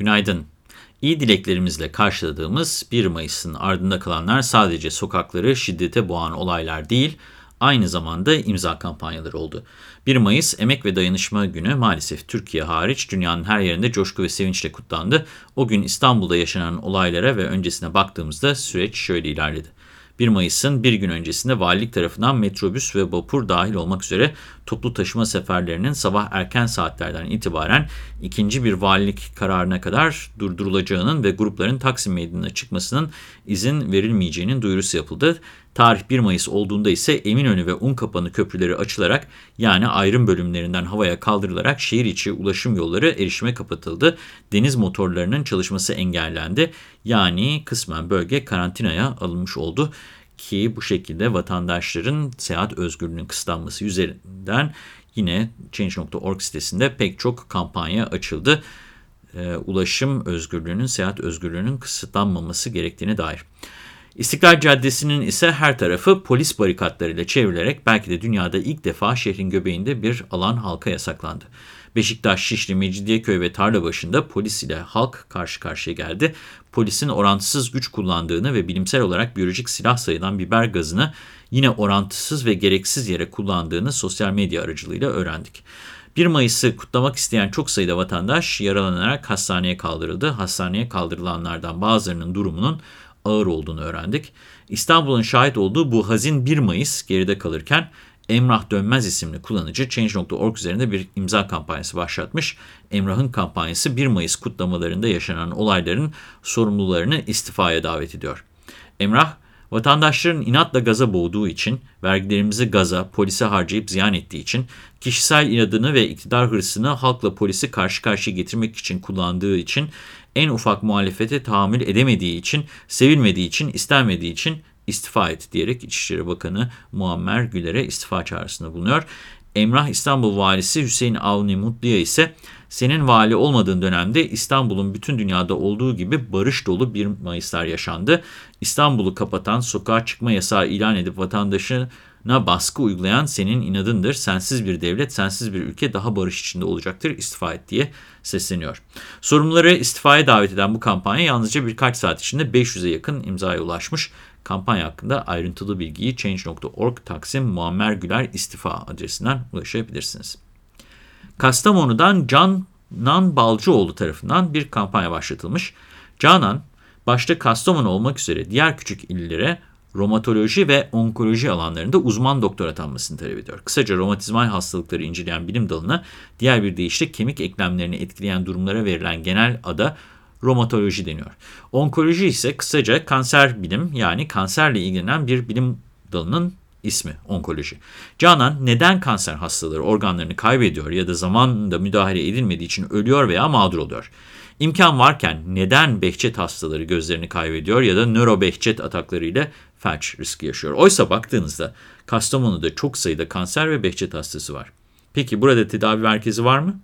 Günaydın. İyi dileklerimizle karşıladığımız 1 Mayıs'ın ardında kalanlar sadece sokakları şiddete boğan olaylar değil, aynı zamanda imza kampanyaları oldu. 1 Mayıs Emek ve Dayanışma Günü maalesef Türkiye hariç dünyanın her yerinde coşku ve sevinçle kutlandı. O gün İstanbul'da yaşanan olaylara ve öncesine baktığımızda süreç şöyle ilerledi. 1 Mayıs'ın bir gün öncesinde valilik tarafından metrobüs ve vapur dahil olmak üzere toplu taşıma seferlerinin sabah erken saatlerden itibaren ikinci bir valilik kararına kadar durdurulacağının ve grupların Taksim Meydanı'na çıkmasının izin verilmeyeceğinin duyurusu yapıldı. Tarih 1 Mayıs olduğunda ise Eminönü ve Unkapanı köprüleri açılarak yani ayrım bölümlerinden havaya kaldırılarak şehir içi ulaşım yolları erişime kapatıldı. Deniz motorlarının çalışması engellendi. Yani kısmen bölge karantinaya alınmış oldu ki bu şekilde vatandaşların seyahat özgürlüğünün kısıtlanması üzerinden yine Change.org sitesinde pek çok kampanya açıldı. E, ulaşım özgürlüğünün, seyahat özgürlüğünün kısıtlanmaması gerektiğine dair. İstiklal Caddesi'nin ise her tarafı polis barikatlarıyla çevrilerek belki de dünyada ilk defa şehrin göbeğinde bir alan halka yasaklandı. Beşiktaş, Şişli, Mecidiyeköy ve Tarlabaşı'nda polis ile halk karşı karşıya geldi. Polisin orantısız güç kullandığını ve bilimsel olarak biyolojik silah sayılan biber gazını yine orantısız ve gereksiz yere kullandığını sosyal medya aracılığıyla öğrendik. 1 Mayıs'ı kutlamak isteyen çok sayıda vatandaş yaralanarak hastaneye kaldırıldı. Hastaneye kaldırılanlardan bazılarının durumunun ağır olduğunu öğrendik. İstanbul'un şahit olduğu bu hazin 1 Mayıs geride kalırken Emrah Dönmez isimli kullanıcı Change.org üzerinde bir imza kampanyası başlatmış. Emrah'ın kampanyası 1 Mayıs kutlamalarında yaşanan olayların sorumlularını istifaya davet ediyor. Emrah, vatandaşların inatla gaza boğduğu için, vergilerimizi gaza, polise harcayıp ziyan ettiği için, kişisel inadını ve iktidar hırsını halkla polisi karşı karşıya getirmek için kullandığı için, en ufak muhalefete tahammül edemediği için, sevilmediği için, istenmediği için istifa et diyerek İçişleri Bakanı Muammer Güler'e istifa çağrısında bulunuyor. Emrah İstanbul Valisi Hüseyin Avni Mutlu'ya ise senin vali olmadığın dönemde İstanbul'un bütün dünyada olduğu gibi barış dolu bir Mayıslar yaşandı. İstanbul'u kapatan, sokağa çıkma yasağı ilan edip vatandaşına baskı uygulayan senin inadındır. Sensiz bir devlet, sensiz bir ülke daha barış içinde olacaktır. İstifa et diye sesleniyor. Sorumluları istifaya davet eden bu kampanya yalnızca birkaç saat içinde 500'e yakın imzaya ulaşmış. Kampanya hakkında ayrıntılı bilgiyi Change.org Taksim Muammer Güler istifa adresinden ulaşabilirsiniz. Kastamonu'dan Canan Balcıoğlu tarafından bir kampanya başlatılmış. Canan, başta Kastamonu olmak üzere diğer küçük illere romatoloji ve onkoloji alanlarında uzman doktor atanmasını talep ediyor. Kısaca romatizmal hastalıkları inceleyen bilim dalına diğer bir deyişle kemik eklemlerini etkileyen durumlara verilen genel ada romatoloji deniyor. Onkoloji ise kısaca kanser bilim yani kanserle ilgilenen bir bilim dalının ismi onkoloji. Canan neden kanser hastaları organlarını kaybediyor ya da zamanında müdahale edilmediği için ölüyor veya mağdur oluyor? İmkan varken neden Behçet hastaları gözlerini kaybediyor ya da nörobehçet ataklarıyla felç riski yaşıyor? Oysa baktığınızda Kastamonu'da çok sayıda kanser ve Behçet hastası var. Peki burada tedavi merkezi var mı?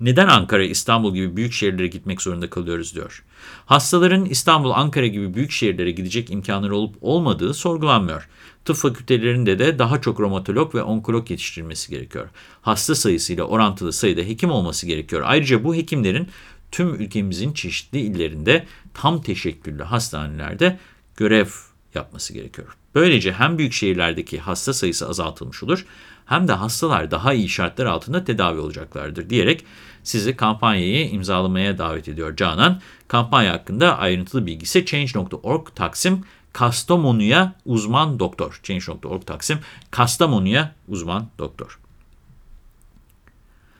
Neden Ankara, İstanbul gibi büyük şehirlere gitmek zorunda kalıyoruz diyor. Hastaların İstanbul, Ankara gibi büyük şehirlere gidecek imkanları olup olmadığı sorgulanmıyor. Tıp fakültelerinde de daha çok romatolog ve onkolog yetiştirilmesi gerekiyor. Hasta sayısıyla orantılı sayıda hekim olması gerekiyor. Ayrıca bu hekimlerin tüm ülkemizin çeşitli illerinde tam teşekküllü hastanelerde görev yapması gerekiyor. Böylece hem büyük şehirlerdeki hasta sayısı azaltılmış olur hem de hastalar daha iyi şartlar altında tedavi olacaklardır diyerek sizi kampanyayı imzalamaya davet ediyor Canan. Kampanya hakkında ayrıntılı bilgi ise Change.org Taksim Kastamonu'ya uzman doktor. Change.org Taksim Kastamonu'ya uzman doktor.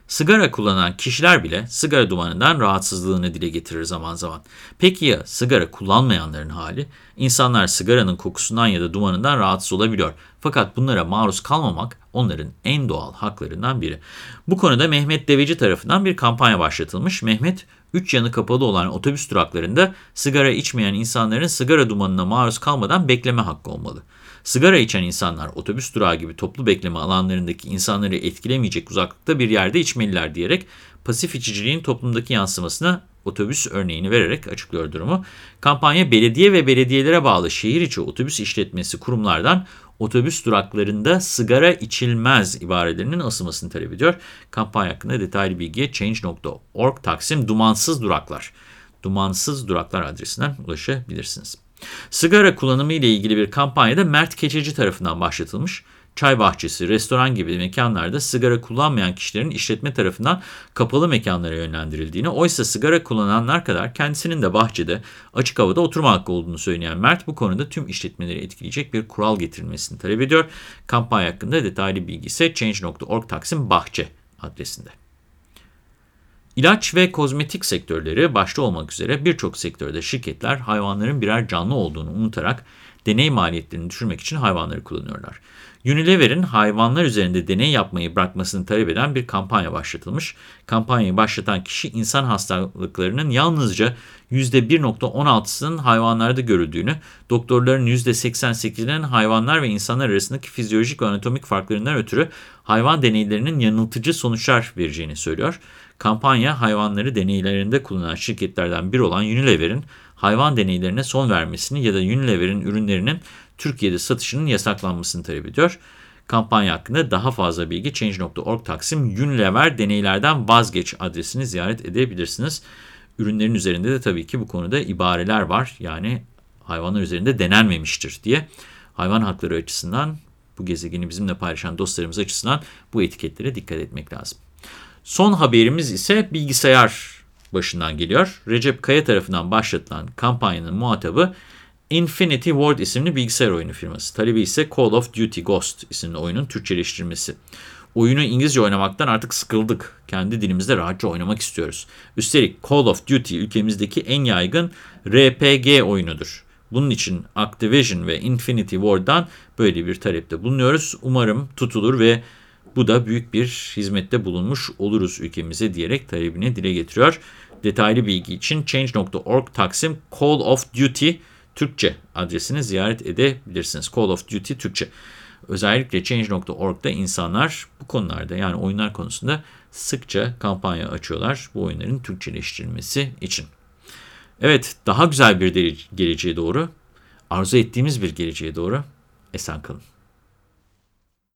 Sigara kullanan kişiler bile sigara dumanından rahatsızlığını dile getirir zaman zaman. Peki ya sigara kullanmayanların hali? İnsanlar sigaranın kokusundan ya da dumanından rahatsız olabiliyor. Fakat bunlara maruz kalmamak onların en doğal haklarından biri. Bu konuda Mehmet Deveci tarafından bir kampanya başlatılmış. Mehmet, üç yanı kapalı olan otobüs duraklarında sigara içmeyen insanların sigara dumanına maruz kalmadan bekleme hakkı olmalı. Sigara içen insanlar otobüs durağı gibi toplu bekleme alanlarındaki insanları etkilemeyecek uzaklıkta bir yerde içmeliler diyerek pasif içiciliğin toplumdaki yansımasına otobüs örneğini vererek açıklıyor durumu. Kampanya belediye ve belediyelere bağlı şehir içi otobüs işletmesi kurumlardan otobüs duraklarında sigara içilmez ibarelerinin asılmasını talep ediyor. Kampanya hakkında detaylı bilgiye change.org Taksim Dumansız Duraklar dumansız duraklar adresinden ulaşabilirsiniz. Sigara kullanımı ile ilgili bir kampanyada Mert Keçeci tarafından başlatılmış. Çay bahçesi, restoran gibi mekanlarda sigara kullanmayan kişilerin işletme tarafından kapalı mekanlara yönlendirildiğini, oysa sigara kullananlar kadar kendisinin de bahçede, açık havada oturma hakkı olduğunu söyleyen Mert bu konuda tüm işletmeleri etkileyecek bir kural getirilmesini talep ediyor. Kampanya hakkında detaylı bilgi ise change.org taksim bahçe adresinde. İlaç ve kozmetik sektörleri başta olmak üzere birçok sektörde şirketler hayvanların birer canlı olduğunu unutarak deney maliyetlerini düşürmek için hayvanları kullanıyorlar. Unilever'in hayvanlar üzerinde deney yapmayı bırakmasını talep eden bir kampanya başlatılmış. Kampanyayı başlatan kişi insan hastalıklarının yalnızca %1.16'sının hayvanlarda görüldüğünü, doktorların %88'inin hayvanlar ve insanlar arasındaki fizyolojik ve anatomik farklarından ötürü hayvan deneylerinin yanıltıcı sonuçlar vereceğini söylüyor. Kampanya hayvanları deneylerinde kullanan şirketlerden biri olan Unilever'in hayvan deneylerine son vermesini ya da Unilever'in ürünlerinin Türkiye'de satışının yasaklanmasını talep ediyor. Kampanya hakkında daha fazla bilgi Change.org Taksim Unilever deneylerden vazgeç adresini ziyaret edebilirsiniz. Ürünlerin üzerinde de tabii ki bu konuda ibareler var. Yani hayvanlar üzerinde denenmemiştir diye. Hayvan hakları açısından bu gezegeni bizimle paylaşan dostlarımız açısından bu etiketlere dikkat etmek lazım. Son haberimiz ise bilgisayar başından geliyor. Recep Kaya tarafından başlatılan kampanyanın muhatabı Infinity Ward isimli bilgisayar oyunu firması. Talebi ise Call of Duty Ghost isimli oyunun Türkçeleştirmesi. Oyunu İngilizce oynamaktan artık sıkıldık. Kendi dilimizde rahatça oynamak istiyoruz. Üstelik Call of Duty ülkemizdeki en yaygın RPG oyunudur. Bunun için Activision ve Infinity Ward'dan böyle bir talepte bulunuyoruz. Umarım tutulur ve bu da büyük bir hizmette bulunmuş oluruz ülkemize diyerek talebini dile getiriyor. Detaylı bilgi için change.org taksim Call of Duty Türkçe adresini ziyaret edebilirsiniz. Call of Duty Türkçe. Özellikle Change.org'da insanlar bu konularda yani oyunlar konusunda sıkça kampanya açıyorlar bu oyunların Türkçeleştirilmesi için. Evet daha güzel bir geleceğe doğru, arzu ettiğimiz bir geleceğe doğru esen kalın.